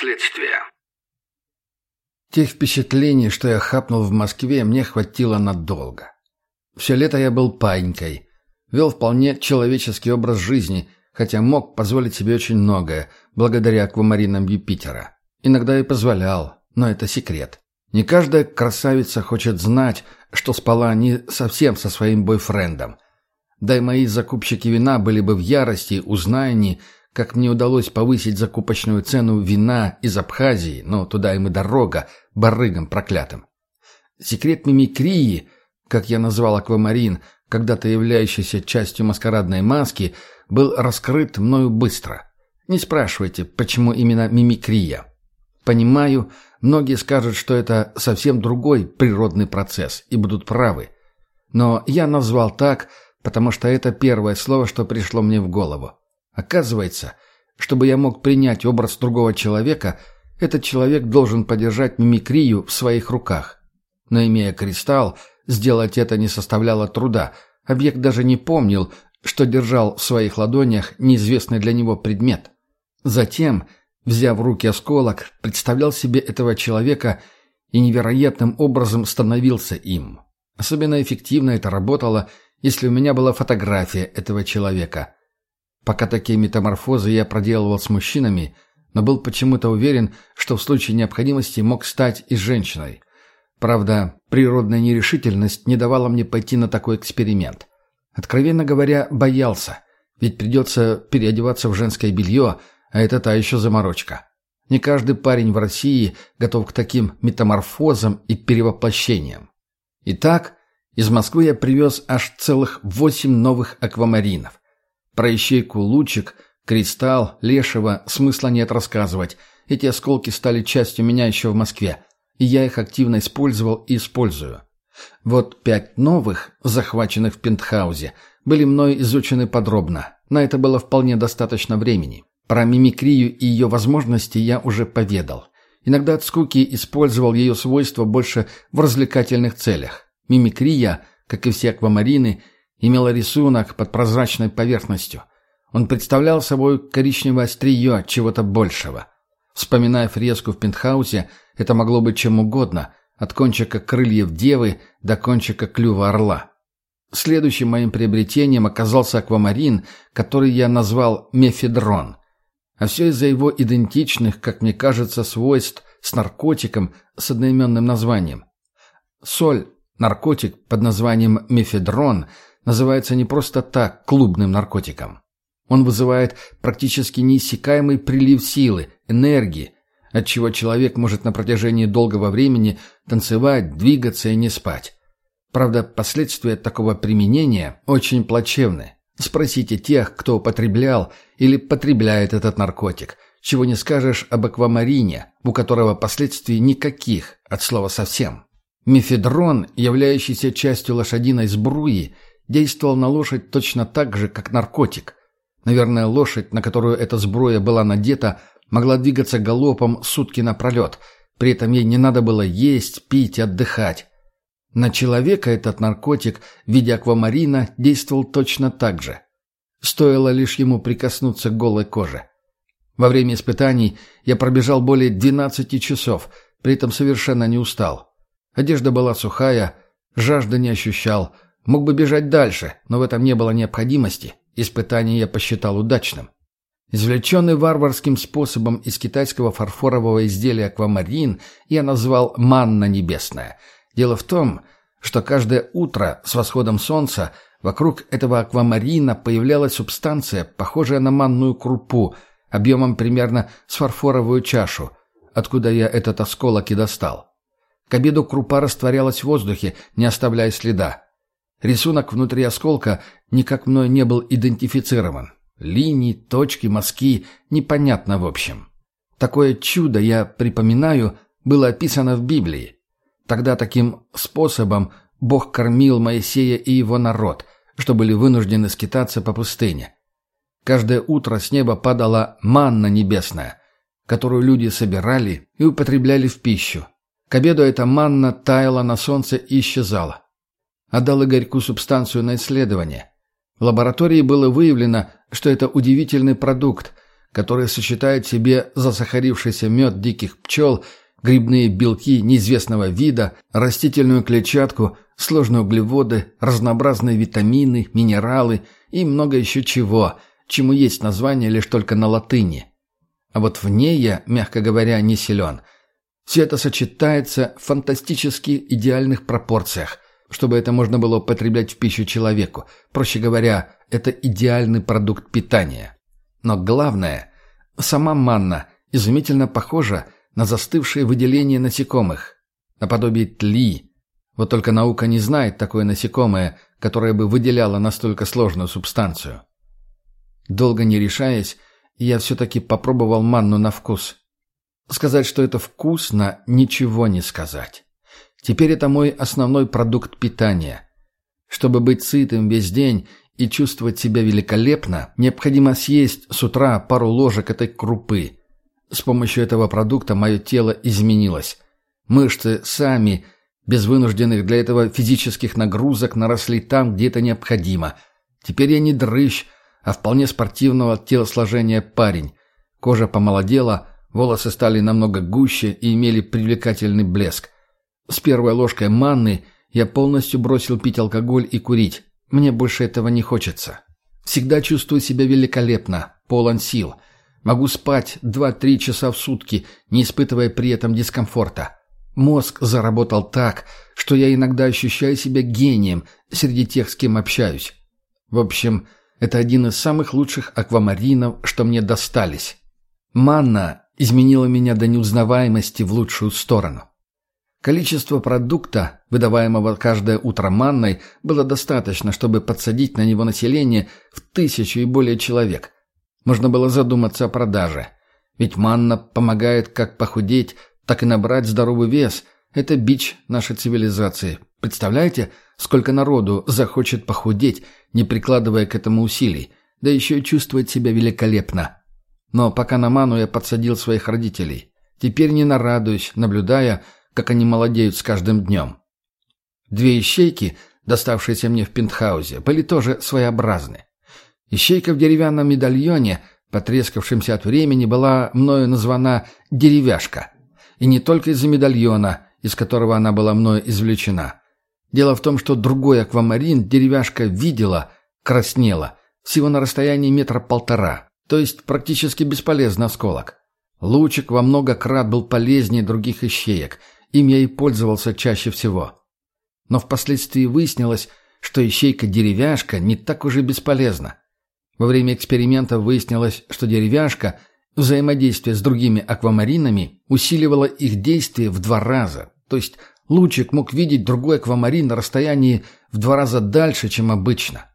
Последствия. Тех впечатлений, что я хапнул в Москве, мне хватило надолго. Все лето я был паинькой. Вел вполне человеческий образ жизни, хотя мог позволить себе очень многое, благодаря аквамаринам Юпитера. Иногда и позволял, но это секрет. Не каждая красавица хочет знать, что спала не совсем со своим бойфрендом. Да и мои закупщики вина были бы в ярости, узная они, как мне удалось повысить закупочную цену вина из Абхазии, но туда им и дорога, барыгам проклятым. Секрет мимикрии, как я назвал аквамарин, когда-то являющийся частью маскарадной маски, был раскрыт мною быстро. Не спрашивайте, почему именно мимикрия. Понимаю, многие скажут, что это совсем другой природный процесс, и будут правы. Но я назвал так, потому что это первое слово, что пришло мне в голову. Оказывается, чтобы я мог принять образ другого человека, этот человек должен подержать мимикрию в своих руках. Но имея кристалл, сделать это не составляло труда. Объект даже не помнил, что держал в своих ладонях неизвестный для него предмет. Затем, взяв в руки осколок, представлял себе этого человека и невероятным образом становился им. Особенно эффективно это работало, если у меня была фотография этого человека. Пока такие метаморфозы я проделывал с мужчинами, но был почему-то уверен, что в случае необходимости мог стать и женщиной. Правда, природная нерешительность не давала мне пойти на такой эксперимент. Откровенно говоря, боялся, ведь придется переодеваться в женское белье, а это та еще заморочка. Не каждый парень в России готов к таким метаморфозам и перевоплощениям. Итак, из Москвы я привез аж целых восемь новых аквамаринов. Про ищейку лучик, кристалл, лешего смысла нет рассказывать. Эти осколки стали частью меня еще в Москве, и я их активно использовал и использую. Вот пять новых, захваченных в пентхаузе, были мной изучены подробно. На это было вполне достаточно времени. Про мимикрию и ее возможности я уже поведал. Иногда от скуки использовал ее свойства больше в развлекательных целях. Мимикрия, как и все аквамарины, имела рисунок под прозрачной поверхностью. Он представлял собой коричневое острие чего-то большего. Вспоминая фреску в пентхаусе, это могло быть чем угодно, от кончика крыльев девы до кончика клюва орла. Следующим моим приобретением оказался аквамарин, который я назвал мефедрон. А все из-за его идентичных, как мне кажется, свойств с наркотиком с одноименным названием. Соль, наркотик под названием мефедрон – называется не просто так клубным наркотиком. Он вызывает практически неиссякаемый прилив силы, энергии, отчего человек может на протяжении долгого времени танцевать, двигаться и не спать. Правда, последствия такого применения очень плачевны. Спросите тех, кто употреблял или потребляет этот наркотик, чего не скажешь об аквамарине, у которого последствий никаких, от слова совсем. Мефедрон, являющийся частью лошадиной сбруи, действовал на лошадь точно так же, как наркотик. Наверное, лошадь, на которую эта сброя была надета, могла двигаться галопом сутки напролет. При этом ей не надо было есть, пить, отдыхать. На человека этот наркотик в виде аквамарина действовал точно так же. Стоило лишь ему прикоснуться к голой коже. Во время испытаний я пробежал более 12 часов, при этом совершенно не устал. Одежда была сухая, жажды не ощущал – Мог бы бежать дальше, но в этом не было необходимости. Испытание я посчитал удачным. Извлеченный варварским способом из китайского фарфорового изделия аквамарин я назвал «манна небесная». Дело в том, что каждое утро с восходом солнца вокруг этого аквамарина появлялась субстанция, похожая на манную крупу, объемом примерно с фарфоровую чашу, откуда я этот осколок и достал. К обеду крупа растворялась в воздухе, не оставляя следа. Рисунок внутри осколка никак мной не был идентифицирован. Линии, точки, мазки – непонятно в общем. Такое чудо, я припоминаю, было описано в Библии. Тогда таким способом Бог кормил Моисея и его народ, что были вынуждены скитаться по пустыне. Каждое утро с неба падала манна небесная, которую люди собирали и употребляли в пищу. К обеду эта манна таяла на солнце и исчезала отдал Игорьку субстанцию на исследование. В лаборатории было выявлено, что это удивительный продукт, который сочетает в себе засахарившийся мед диких пчел, грибные белки неизвестного вида, растительную клетчатку, сложные углеводы, разнообразные витамины, минералы и много еще чего, чему есть название лишь только на латыни. А вот в ней я, мягко говоря, не силен. Все это сочетается в фантастически идеальных пропорциях, чтобы это можно было употреблять в пищу человеку. Проще говоря, это идеальный продукт питания. Но главное, сама манна изумительно похожа на застывшие выделения насекомых, наподобие тли. Вот только наука не знает такое насекомое, которое бы выделяло настолько сложную субстанцию. Долго не решаясь, я все-таки попробовал манну на вкус. Сказать, что это вкусно, ничего не сказать. Теперь это мой основной продукт питания. Чтобы быть сытым весь день и чувствовать себя великолепно, необходимо съесть с утра пару ложек этой крупы. С помощью этого продукта мое тело изменилось. Мышцы сами, без вынужденных для этого физических нагрузок, наросли там, где это необходимо. Теперь я не дрыщ, а вполне спортивного телосложения парень. Кожа помолодела, волосы стали намного гуще и имели привлекательный блеск. С первой ложкой манны я полностью бросил пить алкоголь и курить. Мне больше этого не хочется. Всегда чувствую себя великолепно, полон сил. Могу спать 2-3 часа в сутки, не испытывая при этом дискомфорта. Мозг заработал так, что я иногда ощущаю себя гением среди тех, с кем общаюсь. В общем, это один из самых лучших аквамаринов, что мне достались. Манна изменила меня до неузнаваемости в лучшую сторону. Количество продукта, выдаваемого каждое утро манной, было достаточно, чтобы подсадить на него население в тысячу и более человек. Можно было задуматься о продаже. Ведь манна помогает как похудеть, так и набрать здоровый вес. Это бич нашей цивилизации. Представляете, сколько народу захочет похудеть, не прикладывая к этому усилий, да еще и чувствовать себя великолепно. Но пока на ману я подсадил своих родителей. Теперь не нарадуюсь, наблюдая, как они молодеют с каждым днем. Две ищейки, доставшиеся мне в пентхаузе, были тоже своеобразны. Ищейка в деревянном медальоне, потрескавшемся от времени, была мною названа «деревяшка». И не только из-за медальона, из которого она была мною извлечена. Дело в том, что другой аквамарин деревяшка видела, краснела, всего на расстоянии метра полтора, то есть практически бесполезный осколок. Лучик во много крат был полезнее других ищеек – им я и пользовался чаще всего. Но впоследствии выяснилось, что ищейка-деревяшка не так уж и бесполезна. Во время эксперимента выяснилось, что деревяшка взаимодействие с другими аквамаринами усиливало их действие в два раза. То есть лучик мог видеть другой аквамарин на расстоянии в два раза дальше, чем обычно.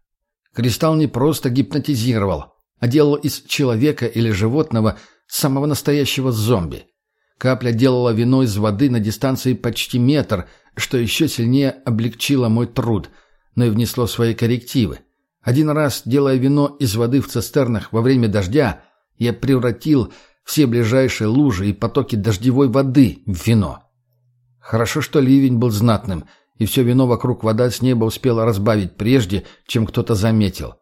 Кристалл не просто гипнотизировал, а делал из человека или животного самого настоящего зомби. Капля делала вино из воды на дистанции почти метр, что еще сильнее облегчило мой труд, но и внесло свои коррективы. Один раз, делая вино из воды в цистернах во время дождя, я превратил все ближайшие лужи и потоки дождевой воды в вино. Хорошо, что ливень был знатным, и все вино вокруг вода с неба успела разбавить прежде, чем кто-то заметил.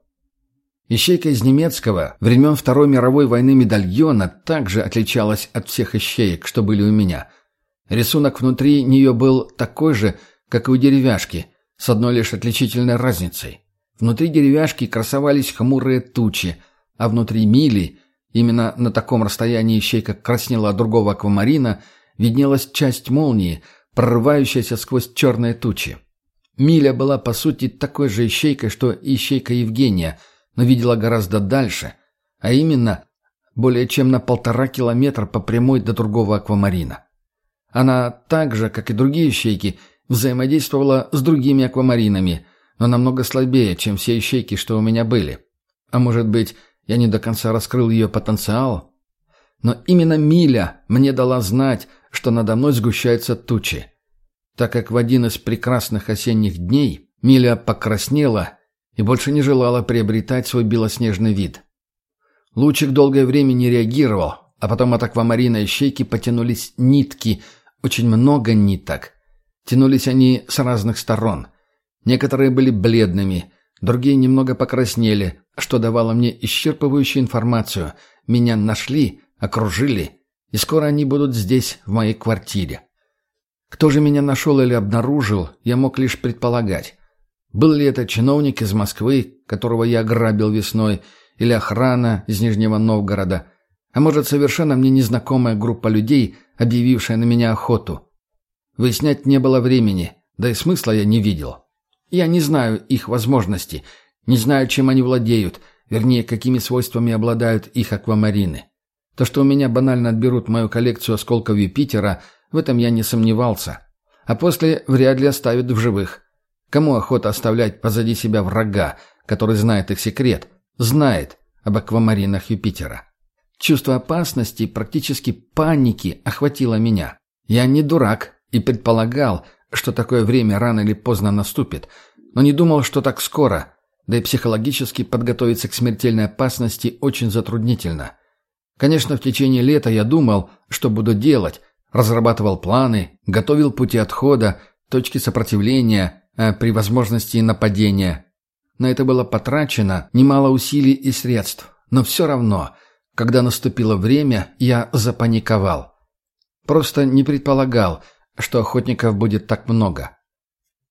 Ищейка из немецкого времен Второй мировой войны медальона также отличалась от всех ищеек, что были у меня. Рисунок внутри нее был такой же, как и у деревяшки, с одной лишь отличительной разницей. Внутри деревяшки красовались хмурые тучи, а внутри мили, именно на таком расстоянии ищейка краснела от другого аквамарина, виднелась часть молнии, прорывающаяся сквозь черные тучи. Миля была, по сути, такой же ищейкой, что и ищейка Евгения – но видела гораздо дальше, а именно более чем на полтора километра по прямой до другого аквамарина. Она так же, как и другие щейки, взаимодействовала с другими аквамаринами, но намного слабее, чем все ищейки, что у меня были. А может быть, я не до конца раскрыл ее потенциал? Но именно Миля мне дала знать, что надо мной сгущаются тучи. Так как в один из прекрасных осенних дней Миля покраснела и больше не желала приобретать свой белоснежный вид. Лучик долгое время не реагировал, а потом от аквамарина и щейки потянулись нитки, очень много ниток. Тянулись они с разных сторон. Некоторые были бледными, Другие немного покраснели, что давало мне исчерпывающую информацию. Меня нашли, окружили, и скоро они будут здесь, в моей квартире. Кто же меня нашел или обнаружил, я мог лишь предполагать. Был ли это чиновник из Москвы, которого я ограбил весной, или охрана из Нижнего Новгорода, а может, совершенно мне незнакомая группа людей, объявившая на меня охоту. Выяснять не было времени, да и смысла я не видел. Я не знаю их возможностей, не знаю, чем они владеют, вернее, какими свойствами обладают их аквамарины. То, что у меня банально отберут мою коллекцию осколков Юпитера, в этом я не сомневался. А после вряд ли оставят в живых. Кому охота оставлять позади себя врага, который знает их секрет, знает об аквамаринах Юпитера? Чувство опасности, практически паники охватило меня. Я не дурак и предполагал, что такое время рано или поздно наступит, но не думал, что так скоро, да и психологически подготовиться к смертельной опасности очень затруднительно. Конечно, в течение лета я думал, что буду делать, разрабатывал планы, готовил пути отхода, точки сопротивления, а при возможности нападения. На это было потрачено немало усилий и средств, но все равно, когда наступило время, я запаниковал. Просто не предполагал, что охотников будет так много.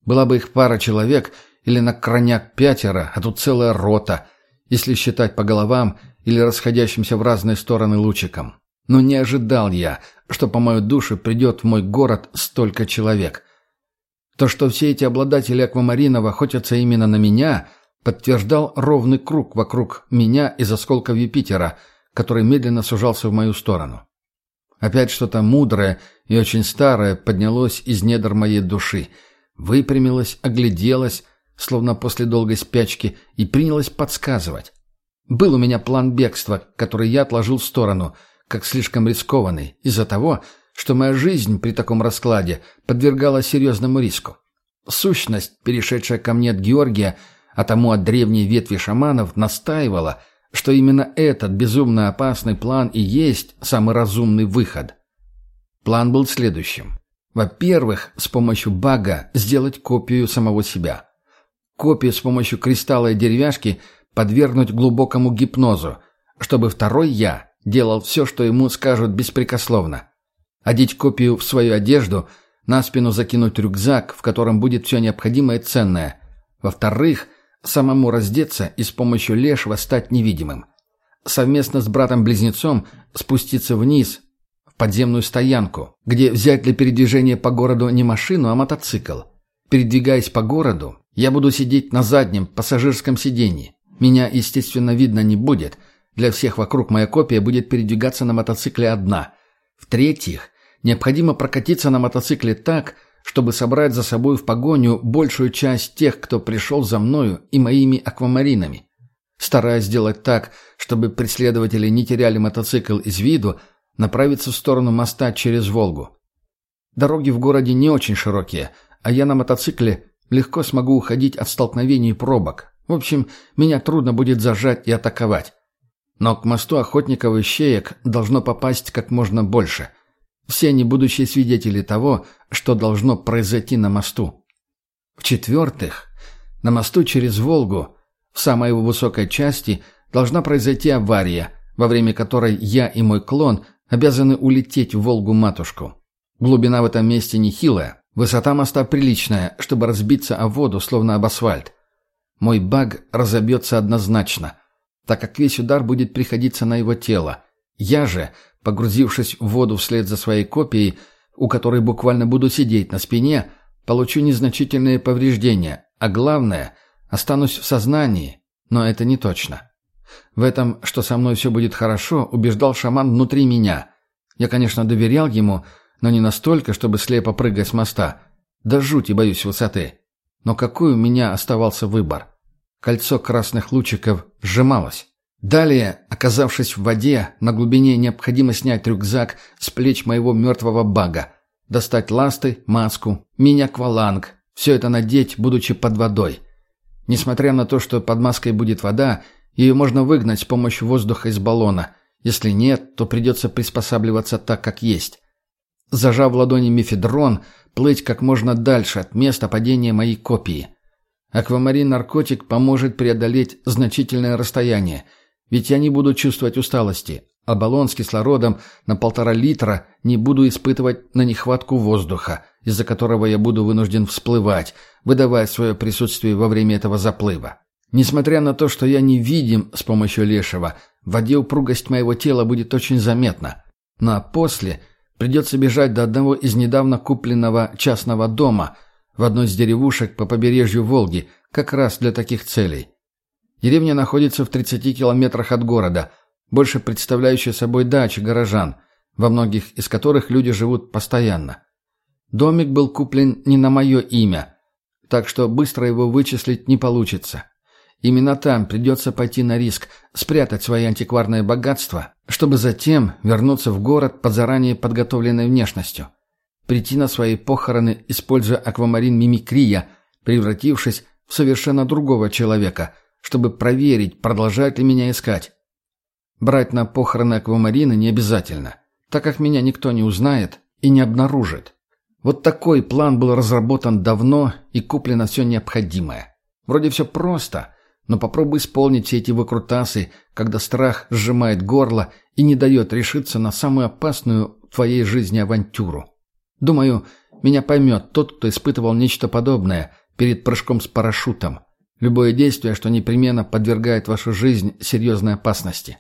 Была бы их пара человек или на крайняк пятеро, а тут целая рота, если считать по головам или расходящимся в разные стороны лучиком. Но не ожидал я, что по мою душу придет в мой город столько человек. То, что все эти обладатели аквамаринов охотятся именно на меня, подтверждал ровный круг вокруг меня из осколков Юпитера, который медленно сужался в мою сторону. Опять что-то мудрое и очень старое поднялось из недр моей души, выпрямилось, огляделось, словно после долгой спячки, и принялось подсказывать. Был у меня план бегства, который я отложил в сторону, как слишком рискованный, из-за того, что моя жизнь при таком раскладе подвергалась серьезному риску. Сущность, перешедшая ко мне от Георгия, а тому от древней ветви шаманов, настаивала, что именно этот безумно опасный план и есть самый разумный выход. План был следующим. Во-первых, с помощью бага сделать копию самого себя. Копию с помощью кристалла и деревяшки – подвергнуть глубокому гипнозу, чтобы второй «я» делал все, что ему скажут беспрекословно. Одеть копию в свою одежду, на спину закинуть рюкзак, в котором будет все необходимое и ценное. Во-вторых, самому раздеться и с помощью лешего стать невидимым. Совместно с братом-близнецом спуститься вниз, в подземную стоянку, где взять для передвижения по городу не машину, а мотоцикл. Передвигаясь по городу, я буду сидеть на заднем пассажирском сиденье. Меня, естественно, видно не будет. Для всех вокруг моя копия будет передвигаться на мотоцикле одна. В-третьих, необходимо прокатиться на мотоцикле так, чтобы собрать за собой в погоню большую часть тех, кто пришел за мною и моими аквамаринами. Стараясь сделать так, чтобы преследователи не теряли мотоцикл из виду, направиться в сторону моста через Волгу. Дороги в городе не очень широкие, а я на мотоцикле легко смогу уходить от столкновений пробок, в общем, меня трудно будет зажать и атаковать. Но к мосту охотников и щеек должно попасть как можно больше. Все они будущие свидетели того, что должно произойти на мосту. В-четвертых, на мосту через Волгу, в самой его высокой части, должна произойти авария, во время которой я и мой клон обязаны улететь в Волгу-матушку. Глубина в этом месте нехилая, высота моста приличная, чтобы разбиться о воду, словно об асфальт. Мой баг разобьется однозначно, так как весь удар будет приходиться на его тело. Я же, погрузившись в воду вслед за своей копией, у которой буквально буду сидеть на спине, получу незначительные повреждения, а главное, останусь в сознании, но это не точно. В этом, что со мной все будет хорошо, убеждал шаман внутри меня. Я, конечно, доверял ему, но не настолько, чтобы слепо прыгать с моста. Да жути боюсь высоты. Но какой у меня оставался выбор? Кольцо красных лучиков сжималось. Далее, оказавшись в воде, на глубине необходимо снять рюкзак с плеч моего мертвого бага, достать ласты, маску, мини-акваланг, все это надеть, будучи под водой. Несмотря на то, что под маской будет вода, ее можно выгнать с помощью воздуха из баллона. Если нет, то придется приспосабливаться так, как есть. Зажав ладони мифедрон, плыть как можно дальше от места падения моей копии – Аквамарин-наркотик поможет преодолеть значительное расстояние, ведь я не буду чувствовать усталости, а баллон с кислородом на полтора литра не буду испытывать на нехватку воздуха, из-за которого я буду вынужден всплывать, выдавая свое присутствие во время этого заплыва. Несмотря на то, что я не видим с помощью лешего, в воде упругость моего тела будет очень заметна. Ну а после придется бежать до одного из недавно купленного частного дома в одной из деревушек по побережью Волги, как раз для таких целей. Деревня находится в 30 километрах от города, больше представляющая собой дачи горожан, во многих из которых люди живут постоянно. Домик был куплен не на мое имя, так что быстро его вычислить не получится. Именно там придется пойти на риск, спрятать свои антикварные богатства, чтобы затем вернуться в город под заранее подготовленной внешностью. Прийти на свои похороны, используя аквамарин мимикрия, превратившись в совершенно другого человека, чтобы проверить, продолжают ли меня искать. Брать на похороны аквамарина не обязательно, так как меня никто не узнает и не обнаружит. Вот такой план был разработан давно и куплено все необходимое. Вроде все просто – но попробуй исполнить все эти выкрутасы, когда страх сжимает горло и не дает решиться на самую опасную в твоей жизни авантюру. Думаю, меня поймет тот, кто испытывал нечто подобное перед прыжком с парашютом. Любое действие, что непременно подвергает вашу жизнь серьезной опасности.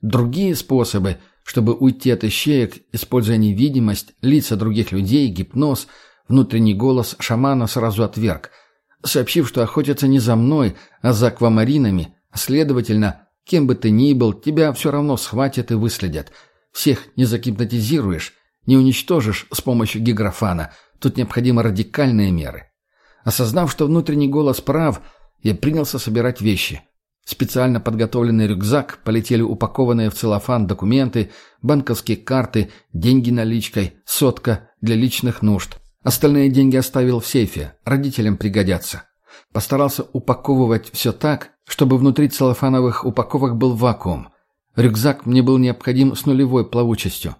Другие способы, чтобы уйти от ищеек, используя невидимость, лица других людей, гипноз, внутренний голос шамана сразу отверг – сообщив, что охотятся не за мной, а за аквамаринами, следовательно, кем бы ты ни был, тебя все равно схватят и выследят. Всех не загипнотизируешь, не уничтожишь с помощью гиграфана, тут необходимы радикальные меры. Осознав, что внутренний голос прав, я принялся собирать вещи. специально подготовленный рюкзак полетели упакованные в целлофан документы, банковские карты, деньги наличкой, сотка для личных нужд. Остальные деньги оставил в сейфе, родителям пригодятся. Постарался упаковывать все так, чтобы внутри целлофановых упаковок был вакуум. Рюкзак мне был необходим с нулевой плавучестью.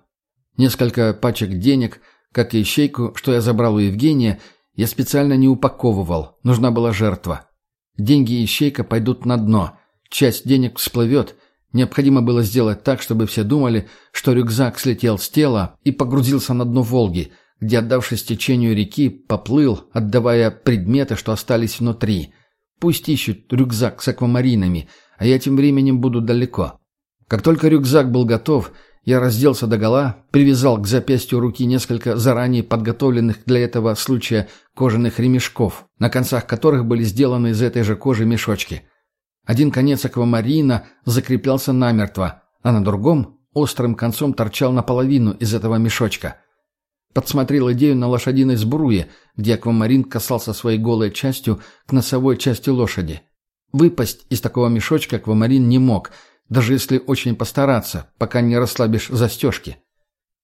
Несколько пачек денег, как и ищейку, что я забрал у Евгения, я специально не упаковывал, нужна была жертва. Деньги и ищейка пойдут на дно, часть денег всплывет, необходимо было сделать так, чтобы все думали, что рюкзак слетел с тела и погрузился на дно Волги – где, отдавшись течению реки, поплыл, отдавая предметы, что остались внутри. Пусть ищут рюкзак с аквамаринами, а я тем временем буду далеко. Как только рюкзак был готов, я разделся догола, привязал к запястью руки несколько заранее подготовленных для этого случая кожаных ремешков, на концах которых были сделаны из этой же кожи мешочки. Один конец аквамарина закреплялся намертво, а на другом острым концом торчал наполовину из этого мешочка. Подсмотрел идею на лошадиной сбруе, где аквамарин касался своей голой частью к носовой части лошади. Выпасть из такого мешочка аквамарин не мог, даже если очень постараться, пока не расслабишь застежки.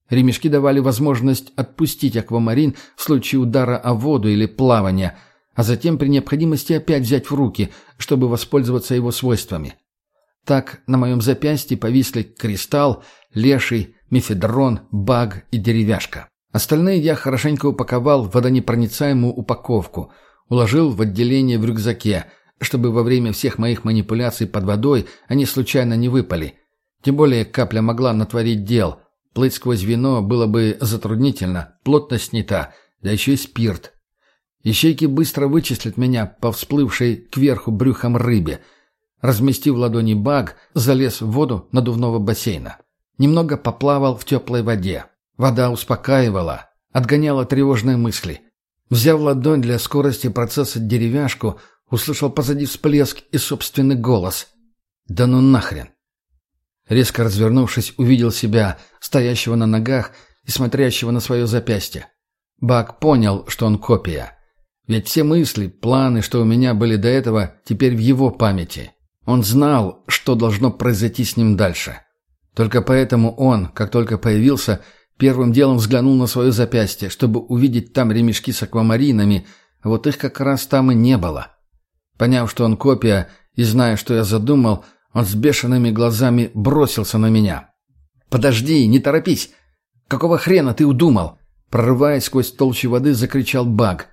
Ремешки давали возможность отпустить аквамарин в случае удара о воду или плавания, а затем при необходимости опять взять в руки, чтобы воспользоваться его свойствами. Так на моем запястье повисли кристалл, леший, мефедрон, баг и деревяшка. Остальные я хорошенько упаковал в водонепроницаемую упаковку, уложил в отделение в рюкзаке, чтобы во время всех моих манипуляций под водой они случайно не выпали. Тем более капля могла натворить дел. Плыть сквозь вино было бы затруднительно, плотность не та, да еще и спирт. Ищейки быстро вычислят меня по всплывшей кверху брюхом рыбе. Разместив в ладони баг, залез в воду надувного бассейна. Немного поплавал в теплой воде. Вода успокаивала, отгоняла тревожные мысли. Взяв ладонь для скорости процесса деревяшку, услышал позади всплеск и собственный голос. «Да ну нахрен!» Резко развернувшись, увидел себя, стоящего на ногах и смотрящего на свое запястье. Бак понял, что он копия. Ведь все мысли, планы, что у меня были до этого, теперь в его памяти. Он знал, что должно произойти с ним дальше. Только поэтому он, как только появился, Первым делом взглянул на свое запястье, чтобы увидеть там ремешки с аквамаринами, вот их как раз там и не было. Поняв, что он копия, и зная, что я задумал, он с бешеными глазами бросился на меня. «Подожди, не торопись! Какого хрена ты удумал?» Прорываясь сквозь толщу воды, закричал Баг.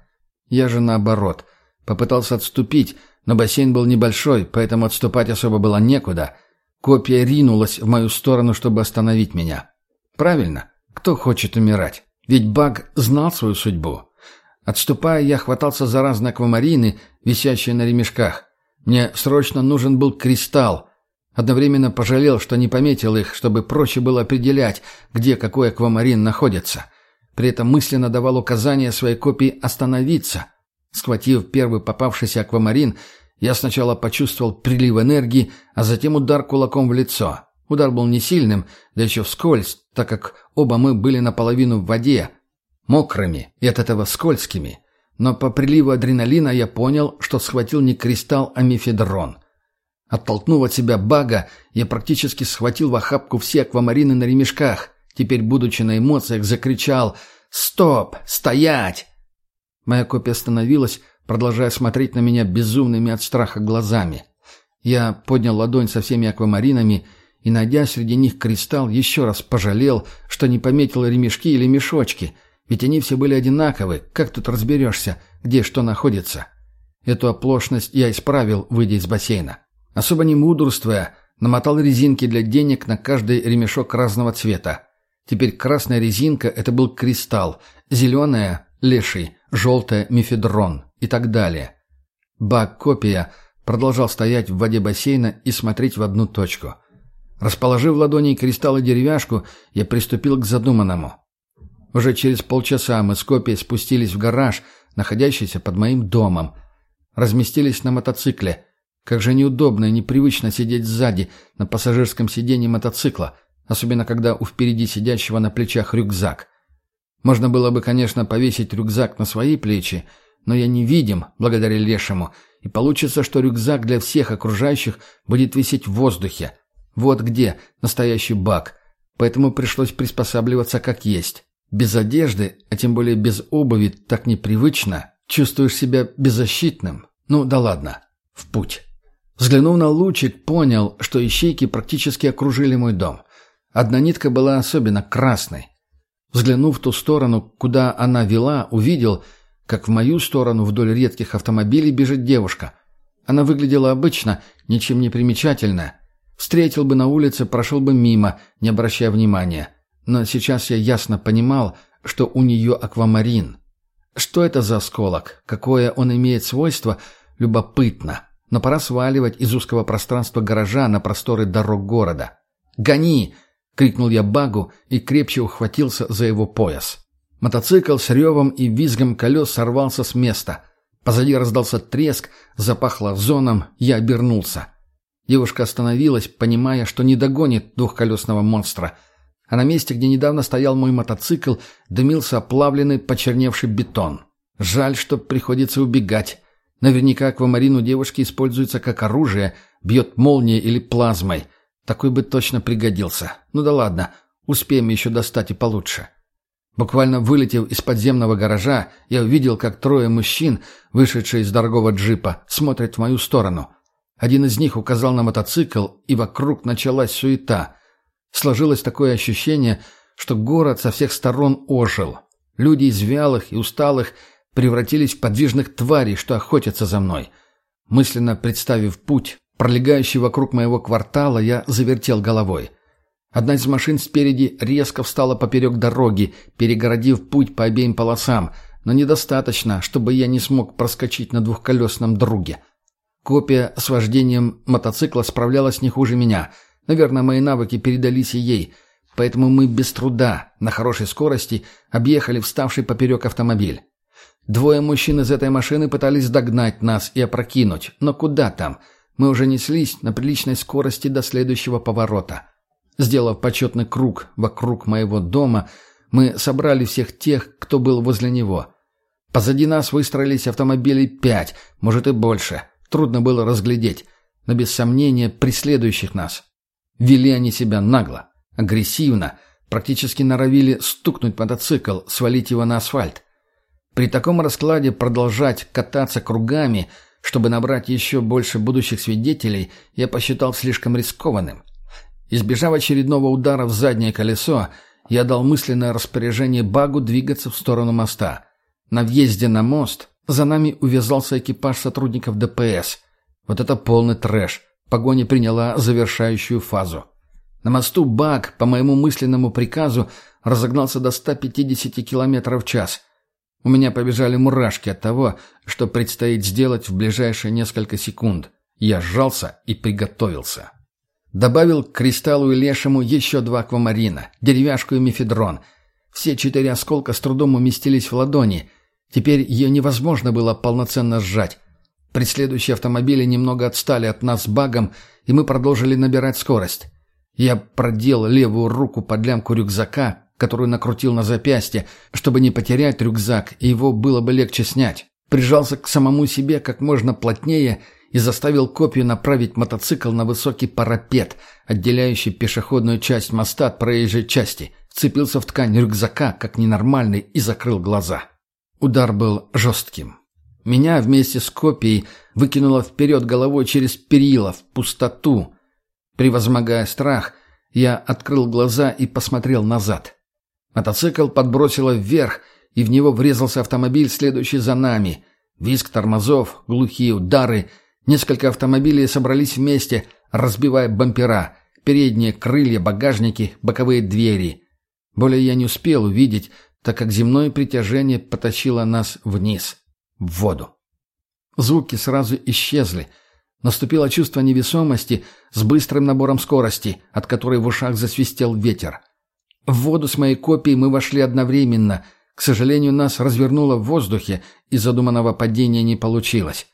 Я же наоборот. Попытался отступить, но бассейн был небольшой, поэтому отступать особо было некуда. Копия ринулась в мою сторону, чтобы остановить меня. Правильно. Кто хочет умирать? Ведь Баг знал свою судьбу. Отступая, я хватался за разные аквамарины, висящие на ремешках. Мне срочно нужен был кристалл. Одновременно пожалел, что не пометил их, чтобы проще было определять, где какой аквамарин находится. При этом мысленно давал указание своей копии остановиться. Схватив первый попавшийся аквамарин, я сначала почувствовал прилив энергии, а затем удар кулаком в лицо. Удар был не сильным, да еще вскользь, так как оба мы были наполовину в воде, мокрыми и от этого скользкими. Но по приливу адреналина я понял, что схватил не кристалл, а мефедрон. Оттолкнув от себя бага, я практически схватил в охапку все аквамарины на ремешках. Теперь, будучи на эмоциях, закричал «Стоп! Стоять!» Моя копия остановилась, продолжая смотреть на меня безумными от страха глазами. Я поднял ладонь со всеми аквамаринами и, найдя среди них кристалл, еще раз пожалел, что не пометил ремешки или мешочки, ведь они все были одинаковы, как тут разберешься, где что находится. Эту оплошность я исправил, выйдя из бассейна. Особо не мудрствуя, намотал резинки для денег на каждый ремешок разного цвета. Теперь красная резинка — это был кристалл, зеленая — леший, желтая — мифедрон и так далее. Баг-копия продолжал стоять в воде бассейна и смотреть в одну точку. Расположив в ладони кристалл и деревяшку, я приступил к задуманному. Уже через полчаса мы с копией спустились в гараж, находящийся под моим домом. Разместились на мотоцикле. Как же неудобно и непривычно сидеть сзади, на пассажирском сиденье мотоцикла, особенно когда у впереди сидящего на плечах рюкзак. Можно было бы, конечно, повесить рюкзак на свои плечи, но я невидим, благодаря лешему, и получится, что рюкзак для всех окружающих будет висеть в воздухе. Вот где настоящий баг. Поэтому пришлось приспосабливаться как есть. Без одежды, а тем более без обуви, так непривычно. Чувствуешь себя беззащитным. Ну да ладно. В путь. Взглянув на лучик, понял, что ищейки практически окружили мой дом. Одна нитка была особенно красной. Взглянув в ту сторону, куда она вела, увидел, как в мою сторону вдоль редких автомобилей бежит девушка. Она выглядела обычно, ничем не примечательная. Встретил бы на улице, прошел бы мимо, не обращая внимания. Но сейчас я ясно понимал, что у нее аквамарин. Что это за осколок? Какое он имеет свойство? Любопытно. Но пора сваливать из узкого пространства гаража на просторы дорог города. «Гони!» — крикнул я Багу и крепче ухватился за его пояс. Мотоцикл с ревом и визгом колес сорвался с места. Позади раздался треск, запахло зоном, я обернулся. Девушка остановилась, понимая, что не догонит двухколесного монстра — а на месте, где недавно стоял мой мотоцикл, дымился оплавленный, почерневший бетон. Жаль, что приходится убегать. Наверняка аквамарин у девушки используется как оружие, бьет молнией или плазмой. Такой бы точно пригодился. Ну да ладно, успеем еще достать и получше. Буквально вылетев из подземного гаража, я увидел, как трое мужчин, вышедшие из дорогого джипа, смотрят в мою сторону. Один из них указал на мотоцикл, и вокруг началась суета. Сложилось такое ощущение, что город со всех сторон ожил. Люди из вялых и усталых превратились в подвижных тварей, что охотятся за мной. Мысленно представив путь, пролегающий вокруг моего квартала, я завертел головой. Одна из машин спереди резко встала поперек дороги, перегородив путь по обеим полосам, но недостаточно, чтобы я не смог проскочить на двухколесном друге. Копия с вождением мотоцикла справлялась не хуже меня — Наверное, мои навыки передались и ей, поэтому мы без труда, на хорошей скорости, объехали вставший поперек автомобиль. Двое мужчин из этой машины пытались догнать нас и опрокинуть, но куда там? Мы уже неслись на приличной скорости до следующего поворота. Сделав почетный круг вокруг моего дома, мы собрали всех тех, кто был возле него. Позади нас выстроились автомобили пять, может и больше. Трудно было разглядеть, но без сомнения преследующих нас. Вели они себя нагло, агрессивно, практически норовили стукнуть мотоцикл, свалить его на асфальт. При таком раскладе продолжать кататься кругами, чтобы набрать еще больше будущих свидетелей, я посчитал слишком рискованным. Избежав очередного удара в заднее колесо, я дал мысленное распоряжение Багу двигаться в сторону моста. На въезде на мост За нами увязался экипаж сотрудников ДПС. Вот это полный трэш. Погоня приняла завершающую фазу. На мосту Бак, по моему мысленному приказу, разогнался до 150 км в час. У меня побежали мурашки от того, что предстоит сделать в ближайшие несколько секунд. Я сжался и приготовился. Добавил к кристаллу и лешему еще два аквамарина, деревяшку и мефедрон. Все четыре осколка с трудом уместились в ладони. Теперь ее невозможно было полноценно сжать. Преследующие автомобили немного отстали от нас багом, и мы продолжили набирать скорость. Я продел левую руку под лямку рюкзака, которую накрутил на запястье, чтобы не потерять рюкзак, и его было бы легче снять. Прижался к самому себе как можно плотнее и заставил копию направить мотоцикл на высокий парапет, отделяющий пешеходную часть моста от проезжей части. Вцепился в ткань рюкзака, как ненормальный, и закрыл глаза. Удар был жестким. Меня вместе с копией выкинуло вперед головой через перила, в пустоту. Превозмогая страх, я открыл глаза и посмотрел назад. Мотоцикл подбросило вверх, и в него врезался автомобиль, следующий за нами. Визг тормозов, глухие удары. Несколько автомобилей собрались вместе, разбивая бампера, передние крылья, багажники, боковые двери. Более я не успел увидеть, так как земное притяжение потащило нас вниз, в воду. Звуки сразу исчезли — Наступило чувство невесомости с быстрым набором скорости, от которой в ушах засвистел ветер. В воду с моей копией мы вошли одновременно. К сожалению, нас развернуло в воздухе, и задуманного падения не получилось.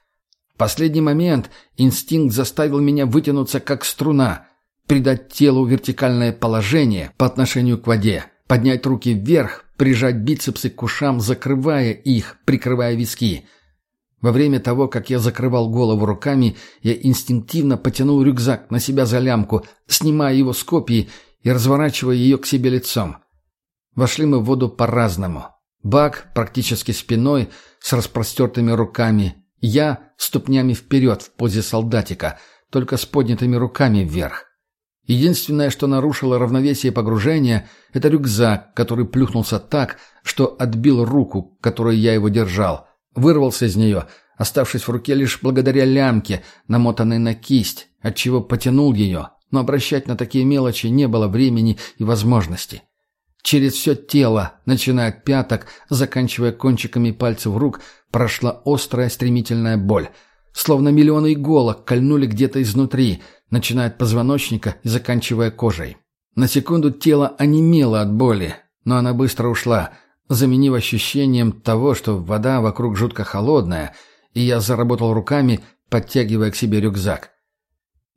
В последний момент инстинкт заставил меня вытянуться как струна, придать телу вертикальное положение по отношению к воде, поднять руки вверх, прижать бицепсы к ушам, закрывая их, прикрывая виски — во время того, как я закрывал голову руками, я инстинктивно потянул рюкзак на себя за лямку, снимая его с копии и разворачивая ее к себе лицом. Вошли мы в воду по-разному. Бак практически спиной, с распростертыми руками. Я ступнями вперед в позе солдатика, только с поднятыми руками вверх. Единственное, что нарушило равновесие погружения, это рюкзак, который плюхнулся так, что отбил руку, которой я его держал — Вырвался из нее, оставшись в руке лишь благодаря лямке, намотанной на кисть, отчего потянул ее, но обращать на такие мелочи не было времени и возможности. Через все тело, начиная от пяток, заканчивая кончиками пальцев рук, прошла острая стремительная боль. Словно миллионы иголок кольнули где-то изнутри, начиная от позвоночника и заканчивая кожей. На секунду тело онемело от боли, но она быстро ушла — заменив ощущением того, что вода вокруг жутко холодная, и я заработал руками, подтягивая к себе рюкзак.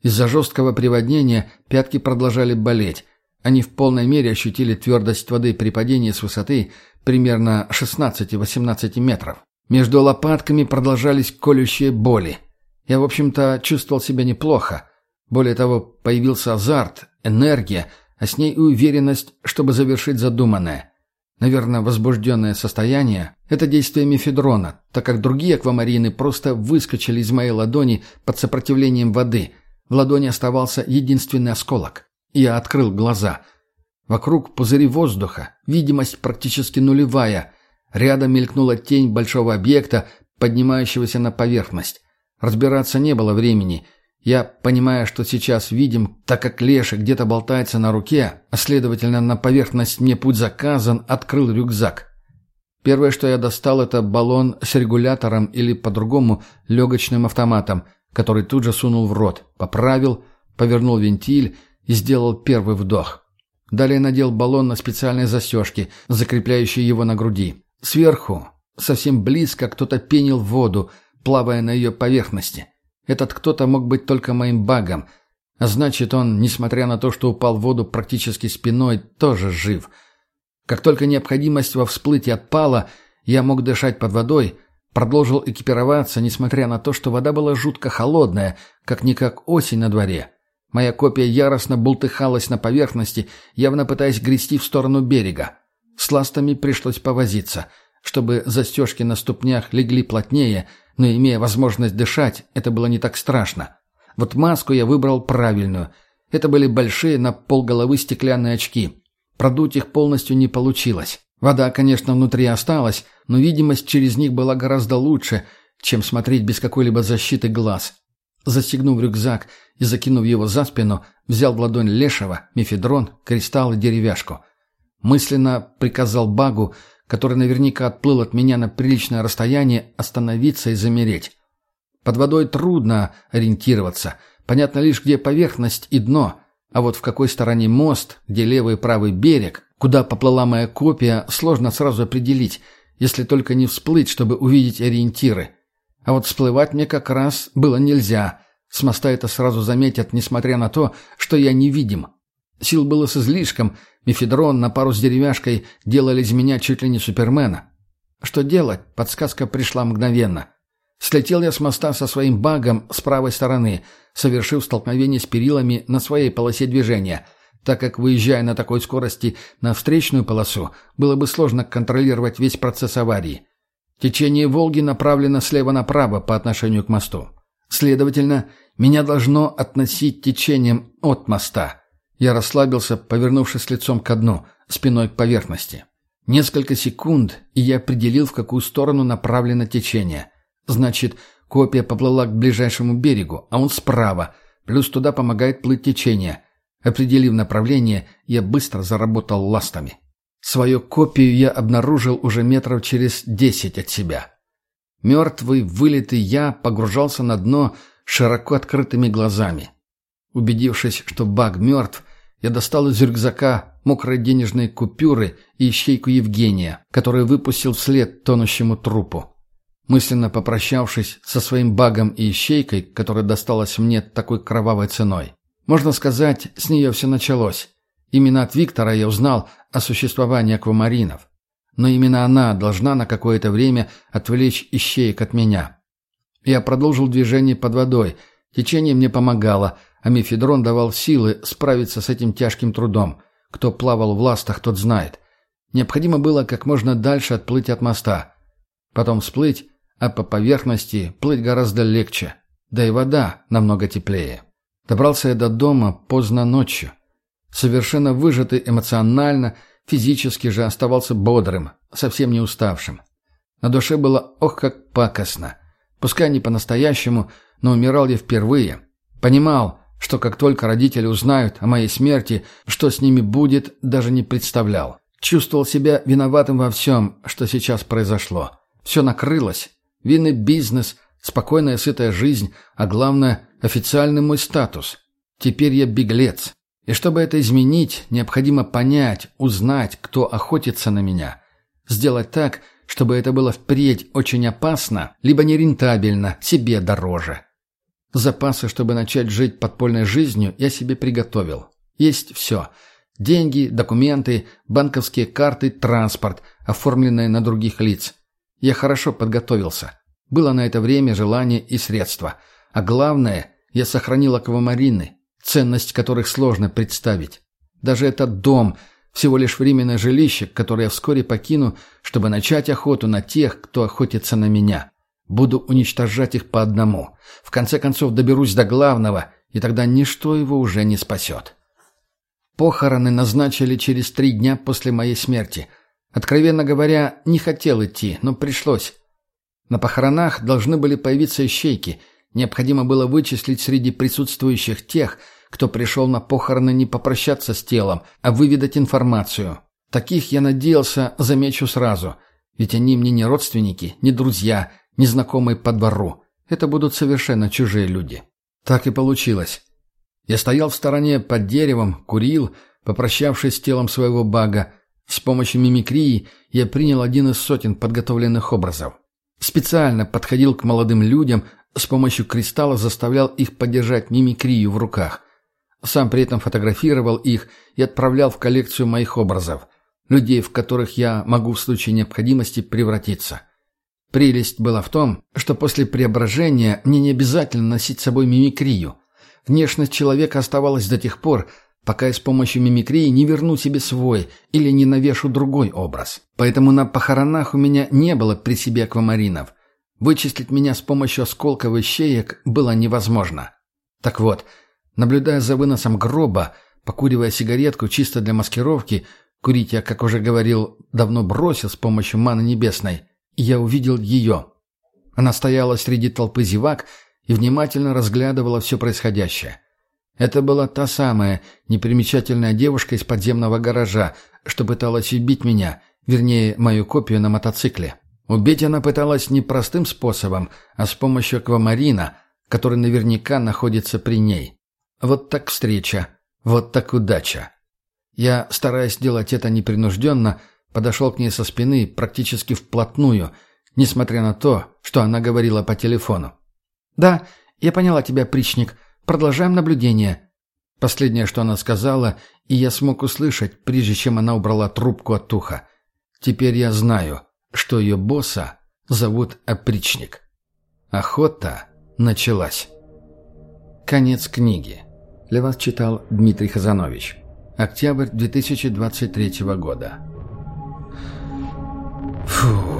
Из-за жесткого приводнения пятки продолжали болеть. Они в полной мере ощутили твердость воды при падении с высоты примерно 16-18 метров. Между лопатками продолжались колющие боли. Я, в общем-то, чувствовал себя неплохо. Более того, появился азарт, энергия, а с ней и уверенность, чтобы завершить задуманное. Наверное, возбужденное состояние – это действие мефедрона, так как другие аквамарины просто выскочили из моей ладони под сопротивлением воды. В ладони оставался единственный осколок. Я открыл глаза. Вокруг пузыри воздуха, видимость практически нулевая. Рядом мелькнула тень большого объекта, поднимающегося на поверхность. Разбираться не было времени – я, понимая, что сейчас видим, так как Леша где-то болтается на руке, а следовательно на поверхность мне путь заказан, открыл рюкзак. Первое, что я достал, это баллон с регулятором или, по-другому, легочным автоматом, который тут же сунул в рот, поправил, повернул вентиль и сделал первый вдох. Далее надел баллон на специальные застежки, закрепляющие его на груди. Сверху, совсем близко, кто-то пенил воду, плавая на ее поверхности. Этот кто-то мог быть только моим багом. А значит, он, несмотря на то, что упал в воду практически спиной, тоже жив. Как только необходимость во всплытии отпала, я мог дышать под водой, продолжил экипироваться, несмотря на то, что вода была жутко холодная, как-никак осень на дворе. Моя копия яростно бултыхалась на поверхности, явно пытаясь грести в сторону берега. С ластами пришлось повозиться, чтобы застежки на ступнях легли плотнее — но имея возможность дышать, это было не так страшно. Вот маску я выбрал правильную. Это были большие на полголовы стеклянные очки. Продуть их полностью не получилось. Вода, конечно, внутри осталась, но видимость через них была гораздо лучше, чем смотреть без какой-либо защиты глаз. Застегнув рюкзак и закинув его за спину, взял в ладонь лешего, мефедрон, кристалл и деревяшку. Мысленно приказал Багу, который наверняка отплыл от меня на приличное расстояние, остановиться и замереть. Под водой трудно ориентироваться. Понятно лишь, где поверхность и дно, а вот в какой стороне мост, где левый и правый берег, куда поплыла моя копия, сложно сразу определить, если только не всплыть, чтобы увидеть ориентиры. А вот всплывать мне как раз было нельзя. С моста это сразу заметят, несмотря на то, что я невидим. Сил было с излишком. Мефедрон на пару с деревяшкой делали из меня чуть ли не супермена. Что делать? Подсказка пришла мгновенно. Слетел я с моста со своим багом с правой стороны, совершив столкновение с перилами на своей полосе движения, так как, выезжая на такой скорости на встречную полосу, было бы сложно контролировать весь процесс аварии. Течение Волги направлено слева направо по отношению к мосту. Следовательно, меня должно относить течением от моста. Я расслабился, повернувшись лицом к дну, спиной к поверхности. Несколько секунд, и я определил, в какую сторону направлено течение. Значит, копия поплыла к ближайшему берегу, а он справа, плюс туда помогает плыть течение. Определив направление, я быстро заработал ластами. Свою копию я обнаружил уже метров через десять от себя. Мертвый, вылитый я погружался на дно широко открытыми глазами. Убедившись, что баг мертв, я достал из рюкзака мокрые денежные купюры и ищейку Евгения, который выпустил вслед тонущему трупу. Мысленно попрощавшись со своим багом и ищейкой, которая досталась мне такой кровавой ценой. Можно сказать, с нее все началось. Именно от Виктора я узнал о существовании аквамаринов. Но именно она должна на какое-то время отвлечь ищеек от меня. Я продолжил движение под водой. Течение мне помогало, а мефедрон давал силы справиться с этим тяжким трудом. Кто плавал в ластах, тот знает. Необходимо было как можно дальше отплыть от моста. Потом всплыть, а по поверхности плыть гораздо легче. Да и вода намного теплее. Добрался я до дома поздно ночью. Совершенно выжатый эмоционально, физически же оставался бодрым, совсем не уставшим. На душе было ох как пакостно. Пускай не по-настоящему, но умирал я впервые. Понимал, что как только родители узнают о моей смерти, что с ними будет, даже не представлял. Чувствовал себя виноватым во всем, что сейчас произошло. Все накрылось. Винный бизнес, спокойная сытая жизнь, а главное – официальный мой статус. Теперь я беглец. И чтобы это изменить, необходимо понять, узнать, кто охотится на меня. Сделать так, чтобы это было впредь очень опасно, либо нерентабельно, себе дороже. Запасы, чтобы начать жить подпольной жизнью, я себе приготовил. Есть все. Деньги, документы, банковские карты, транспорт, оформленные на других лиц. Я хорошо подготовился. Было на это время желание и средства. А главное, я сохранил аквамарины, ценность которых сложно представить. Даже этот дом – всего лишь временное жилище, которое я вскоре покину, чтобы начать охоту на тех, кто охотится на меня. Буду уничтожать их по одному. В конце концов доберусь до главного, и тогда ничто его уже не спасет. Похороны назначили через три дня после моей смерти. Откровенно говоря, не хотел идти, но пришлось. На похоронах должны были появиться ищейки. Необходимо было вычислить среди присутствующих тех, кто пришел на похороны не попрощаться с телом, а выведать информацию. Таких я надеялся, замечу сразу. Ведь они мне не родственники, не друзья, не знакомые по двору. Это будут совершенно чужие люди. Так и получилось. Я стоял в стороне под деревом, курил, попрощавшись с телом своего бага. С помощью мимикрии я принял один из сотен подготовленных образов. Специально подходил к молодым людям, с помощью кристалла заставлял их поддержать мимикрию в руках. Сам при этом фотографировал их и отправлял в коллекцию моих образов. Людей, в которых я могу в случае необходимости превратиться. Прелесть была в том, что после преображения мне не обязательно носить с собой мимикрию. Внешность человека оставалась до тех пор, пока я с помощью мимикрии не верну себе свой или не навешу другой образ. Поэтому на похоронах у меня не было при себе аквамаринов. Вычислить меня с помощью осколков и щеек было невозможно. Так вот, Наблюдая за выносом гроба, покуривая сигаретку чисто для маскировки, Курить я, как уже говорил, давно бросил с помощью маны небесной. Я увидел ее. Она стояла среди толпы зевак и внимательно разглядывала все происходящее. Это была та самая непримечательная девушка из подземного гаража, что пыталась убить меня, вернее, мою копию на мотоцикле. Убить она пыталась не простым способом, а с помощью аквамарина, который наверняка находится при ней. Вот так встреча, вот так удача. Я, стараясь делать это непринужденно, подошел к ней со спины практически вплотную, несмотря на то, что она говорила по телефону. «Да, я поняла тебя, причник. Продолжаем наблюдение». Последнее, что она сказала, и я смог услышать, прежде чем она убрала трубку от уха. Теперь я знаю, что ее босса зовут Опричник. Охота началась. Конец книги. Для вас читал Дмитрий Хазанович. Октябрь 2023 года. Phew.